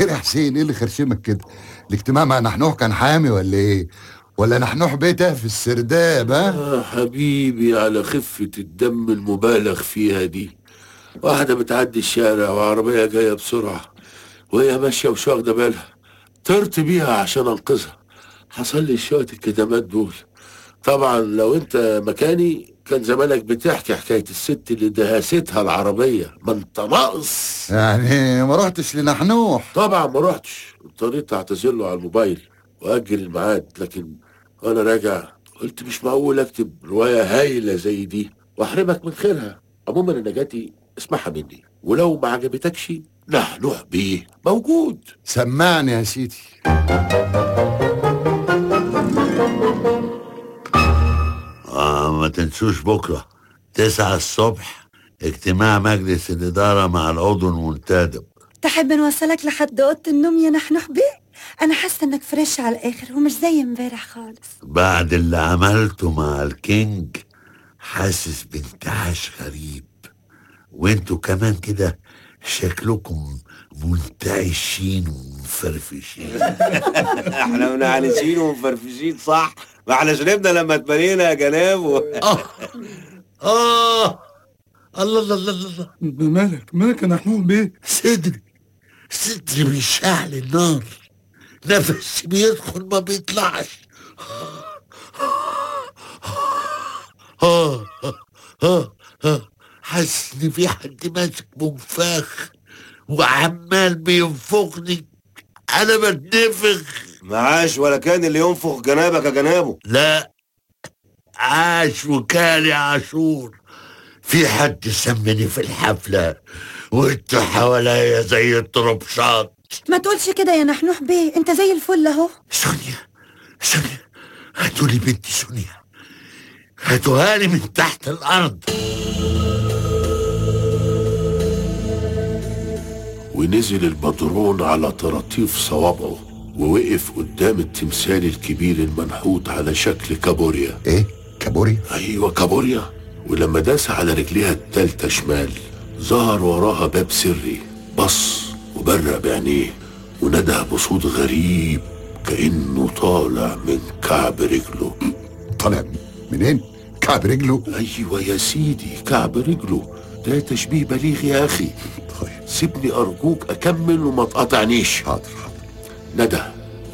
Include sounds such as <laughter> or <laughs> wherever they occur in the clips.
خير يا حسين إيه اللي خرشمك كده؟ الاجتماع مع نحنوح كان حامي ولا إيه؟ ولا نحنوح بيته في السرداب ها؟ آه حبيبي على خفة الدم المبالغ فيها دي. واحدة بتعدي الشارع وعربية جاية بسرعة وهي ماشية ومش واخدة بالها. طرت بيها عشان أنقذها. حصل لي شوية الكدمات دول. طبعا لو أنت مكاني كان زمانك بتحكي حكاية الست اللي دهستها العربية ما انت ناقص يعني ما رحتش لنحنوح. طبعا ما رحتش اضطريت اعتذر له على الموبايل وأجل الميعاد لكن وأنا راجع قلت مش معقول أكتب رواية هايلة زي دي وأحرمك من خيرها. عموما أنا جاتي اسمعها مني ولو ما عجبتكش نحنوح بيه. موجود. سمعني يا سيدي. آه ما تنسوش بكرة تسعة الصبح اجتماع مجلس الإدارة مع العضو المنتدب. تحب نوصلك لحد أوضة النوم يا نحنح بيه أنا حاسة إنك fresh على الآخر ومش زي امبارح خالص. بعد اللي عملته مع ال king حاسس بانتعاش غريب. وأنتوا كمان كده شكلكم منتعشين ومفرفشين. <laughs> إحنا منتعشين ومفرفشين صح؟ ما إحنا شربنا لما اتبنينا يا جناب و... <laughs> آه. آه. الله الله الله الله مالك مالك يا نحنوح بيه؟ صدري صدري بيشعل النار. نفسي بيدخل ما بيطلعش. آه. آه. آه. حاسس إن في حد ماسك منفاخ وعمال بينفخني. أنا بتنفخ. معاش ولا كان اللي ينفخ جنابك يا جنابه لا عاش وكان يا عاشور. في حد سمني في الحفلة وانتوا حواليا زي الطربشات ما تقولش كده يا نحنوح بيه انت زي الفل اهو. سونيا سونيا هاتوا لي بنتي سونيا. هاتوها لي من تحت الأرض. ونزل البدرون على طراطيف صوابعه. ووقف قدام التمثال الكبير المنحوت على شكل كابوريا. إيه؟ كابوري أيوه كابوريا. ولما داس على رجليها التالتة شمال ظهر وراها باب سري بص وبرق بعينيه وندى بصوت غريب كأنه طالع من كعب رجله. طالع منين؟ كعب رجله؟ أيوه يا سيدي كعب رجله. ده تشبيه بليغ يا أخي. طيب. سيبني أرجوك أكمل وما تقاطعنيش. حاضر. ندى.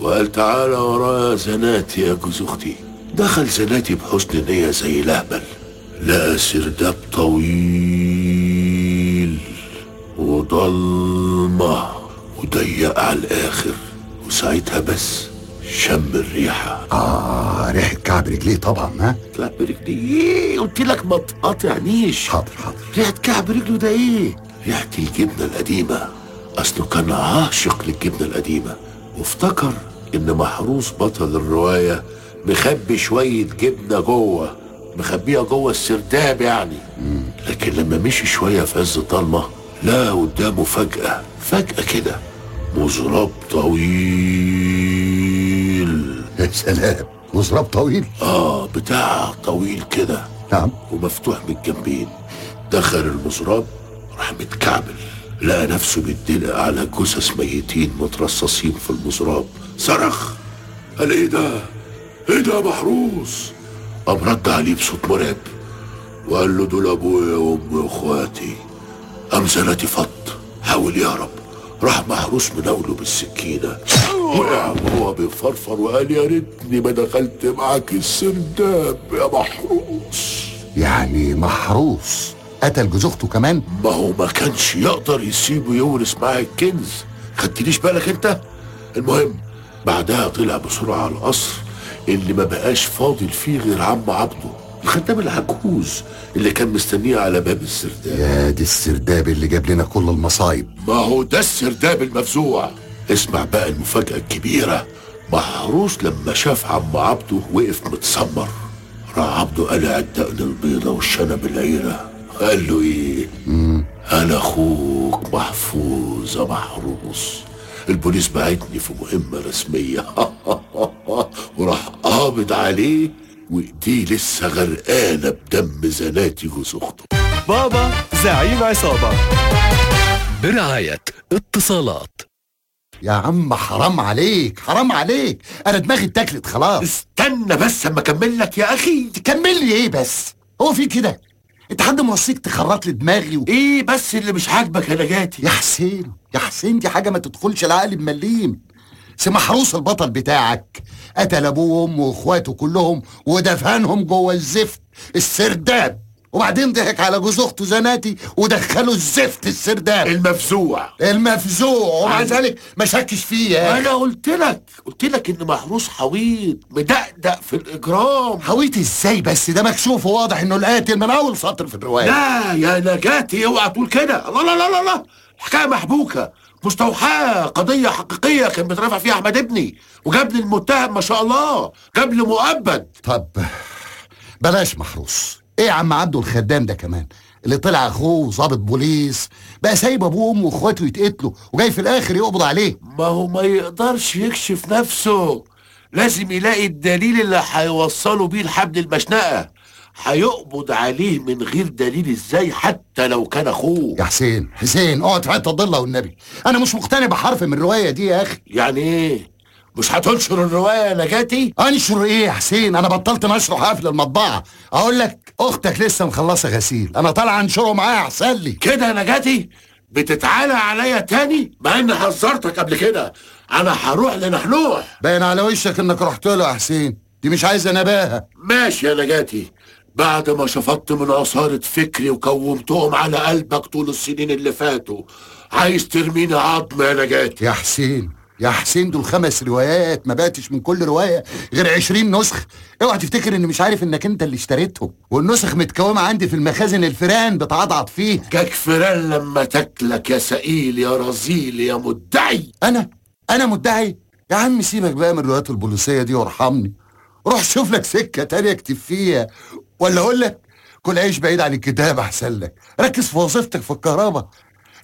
وقال تعالى ورايا زناتي يا جوز أختي دخل زناتي بحسن نية زي لهبل. لقى سرداب طويل وضلمة وضيق على الآخر. وساعتها بس شم الريحة. آه ريحة كعب رجليه طبعا ها؟ كعب رجلي إيه قلت لك ما تقاطعنيش حاضر حاضر. ريحة كعب رجله ده إيه؟ ريحة الجبنة القديمة. أصله كان عاشق للجبنة القديمة. وافتكر إن محروس بطل الرواية مخبي شوية جبنة جوه مخبيها جوه السرداب يعني. لكن لما مشي شوية في عز الضلمة لقى قدامه فجأة فجأة كده مزراب طويل. يا سلام مزراب طويل؟ آه بتاع طويل كده. نعم. ومفتوح من الجنبين. دخل المزراب راح متكعبل. لقى نفسه بيتدلق على جثث ميتين مترصصين في المزراب. صرخ! قال إيه ده؟ إيه ده يا محروس؟ قام رد عليه بصوت مرعب. وقال له دول أبويا وامي واخواتي قام زناتي فط. حاول يهرب راح محروس مناوله بالسكينة. وقع وهو بيفرفر وقال يا ريتني ما دخلت معاك السرداب يا محروس. يعني محروس. قتل جوز اخته كمان؟ ما هو ما كانش يقدر يسيبه يورث معاه الكنز خدتليش بالك أنت؟ المهم بعدها طلع بسرعة على القصر اللي ما بقاش فاضل فيه غير عم عبده الخدام العجوز اللي كان مستنيه على باب السرداب. يا دي السرداب اللي جاب لنا كل المصايب. ما هو ده السرداب المفزوع. اسمع بقى المفاجأة الكبيرة. محروس لما شاف عم عبده وقف متسمر راح عبده قلع الدقن البيضة والشنب العيرة. قال له إيه؟ أنا أخوك محفوظ يا محروس. البوليس بعتني في مهمة رسمية. <laughs> وراح قابض عليه وايديه لسه غرقانة بدم زناتي جوز اخته بابا زعيم عصابة. برعاية اتصالات. يا عم حرام عليك حرام عليك. أنا دماغي اتاكلت خلاص. استنى بس أما أكمل لك يا أخي. تكمل لي إيه بس؟ هو في كده. انت حد موصيك تخرط لي دماغي و... إيه بس اللي مش عاجبك يا نجاتي يا حسين يا حسين دي حاجة ما تدخلش العقل بمليم. سي محروس البطل بتاعك. قتل أبوه وأمه وأخواته كلهم ودفنهم جوه الزفت. السرداب. وبعدين ضحك على جوز أخته زناتي ودخله الزفت السرداب. المفزوع. المفزوع. ومع ذلك ما شكش فيه. يا أنا قلت لك قلت لك إن محروس حويط مدقدق في الإجرام. حويت إزاي بس؟ ده مكشوف وواضح إنه القاتل من أول سطر في الرواية. لا يا نجاتي اوعى تقول كده. لا لا لا لا الحكاية محبوكة. مستوحاة قضية حقيقية كان بيترافع فيها أحمد ابني. وجاب لي المتهم ما شاء الله جاب لي مؤبد طب بلاش محروس. إيه يا عم عبده الخدام ده كمان؟ اللي طلع أخوه ظابط بوليس بقى سايب أبوه وأمه وإخواته يتقتلوا وجاي في الآخر يقبض عليه. ما هو ما يقدرش يكشف نفسه. لازم يلاقي الدليل اللي هيوصله بيه لحبل المشنقة. هيقبض عليه من غير دليل إزاي حتى لو كان أخوه؟ يا حسين حسين اقعد في حتة ضله والنبي. أنا مش مقتنع بحرف من الرواية دي يا أخي. يعني إيه؟ مش هتنشر الرواية يا نجاتي؟ انشر إيه يا حسين؟ أنا بطلت نشره حافل المطبعة. أقول لك أختك لسه مخلصة غسيل. أنا طالع انشره معاها أحسن لي. كده يا نجاتي؟ بتتعالى عليا تاني؟ مع إني حذرتك قبل كده. أنا هروح لنحنوح باين على وشك إنك رحت له يا حسين. دي مش عايزة نباهة. ماشي يا نجاتي. بعد ما شفطت من عصارة فكري وكومتهم على قلبك طول السنين اللي فاتوا عايز ترميني عظم يا نجاتي؟ يا حسين يا حسين دول خمس روايات ما بقتش من كل رواية غير عشرين نسخ. اوعى تفتكر اني مش عارف انك انت اللي اشتريتهم. والنسخ متكومة عندي في المخازن الفيران بتعضعض فيه. جاك فران لما تاكلك يا سئيل يا رزيل يا مدعي. أنا؟ أنا مدعي؟ يا عم سيبك بقى من الروايات البوليسية دي وارحمني. روح شوف لك سكة تانية اكتب فيها. ولا أقول لك كل عيش بعيد عن الكتاب أحسن لك. ركز في وظيفتك في الكهرباء.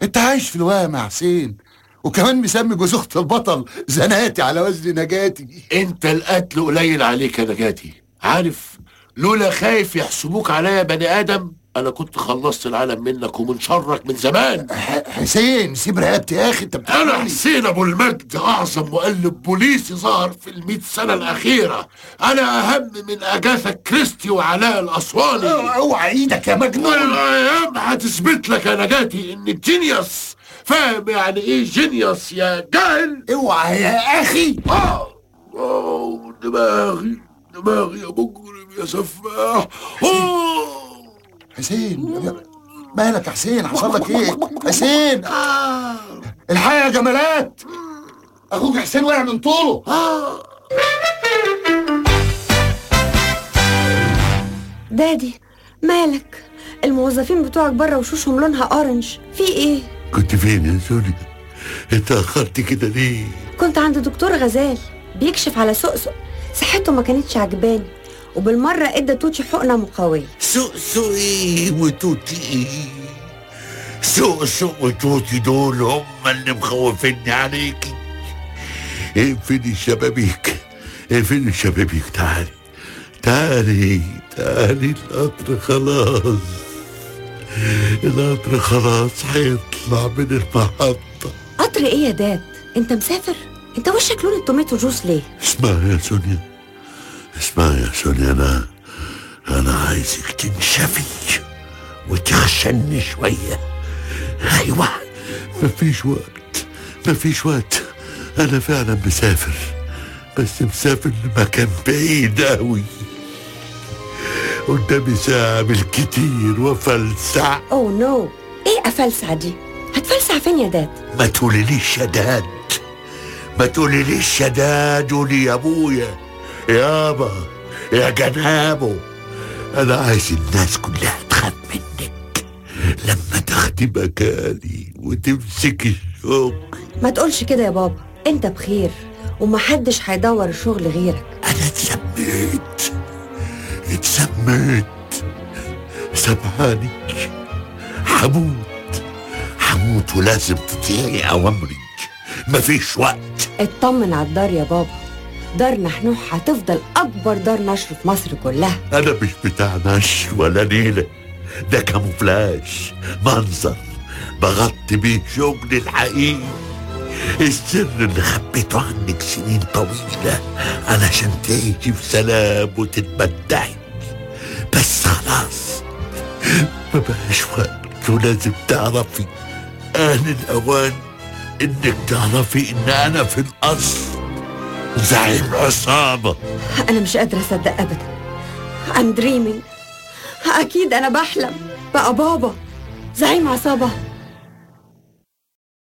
أنت عايش في الوهم يا حسين. وكمان مسمي جوز اخت البطل زناتي على وزن نجاتي. انت القتل قليل عليك يا نجاتي. عارف لولا خايف يحسبوك عليا بني آدم أنا كنت خلصت العالم منك ومن شرك من زمان. حسين سيب رقبتي يا أخي انت أنا بتعمل حسين أبو المجد أعظم مؤلف بوليسي ظهر في المئة سنة الأخيرة. أنا أهم من أجاثا كريستي وعلاء الأسواني. أوعى إيدك يا مجنون. والأيام هتثبت لك يا نجاتي إن الجينيوس فاهم يعني إيه جينيوس يا جاهل؟ اوعى يا أخي. آه. آه دماغي دماغي يا مجرم يا سفاح. آه. حسين مالك يا حسين؟ حصل لك إيه؟ حسين. الحقيقة يا جمالات. أخوك حسين وقع من طوله. دادي مالك؟ الموظفين بتوعك بره وشوشهم لونها اورنج في إيه؟ كنت فين يا سونيا اتأخرت كده ليه؟ كنت عند دكتور غزال بيكشف على سقسق صحته ما كانتش عجباني وبالمرة إدى توتي حقنة مقويه سوق سوق إيه وتوتي إيه؟ سوق وتوتي دول هم اللي مخوفيني عليكي. اقفلي الشبابيك اقفلي الشبابيك تعالي تعالي تعالي القطر خلاص. القطر خلاص هيطلع من المحطة؟ قطر إيه يا داد؟ أنت مسافر؟ أنت وشك لون التوميتو جوس ليه؟ اسمعي يا سونيا. اسمعي يا سونيا أنا أنا عايزك تنشفي وتخشني شوية. أيوه. مفيش وقت مفيش وقت. أنا فعلا مسافر بس مسافر لمكان بعيد أوي. قدامي ساعة بالكتير وفلسع. اوه نو إيه أفلسع دي؟ هتفلسع فين يا داد؟ ما تقوليليش شداد ما تقوليليش شداد قولي يا أبويا. يابا يا جنابه. أنا عايز الناس كلها تخاف منك. لما تاخدي مكاني وتمسكي الشغل. ما تقولش كده يا بابا. أنت بخير ومحدش هيدور الشغل غيرك. أنا اتسميت. اتسميت سامحاني هموت هموت ولازم تطيعي اوامري مفيش وقت. اطمن على الدار يا بابا. دار نحنوح هتفضل أكبر دار نشر في مصر كلها. أنا مش بتاع نشر ولا نيلة. ده كاموفلاج منظر. بغطي بيه شغلي الحقيقي. السر اللي خبيته عنك سنين طويلة علشان تعيشي في سلام وتتمتعي. بس خلاص. ما بقاش وقت ولازم تعرفي آن الأوان إنك تعرفي إن أنا في الأصل زعيم عصابة. أنا مش قادرة أصدق أبدا. I'm dreaming. أكيد أنا بحلم بقى بابا زعيم عصابة.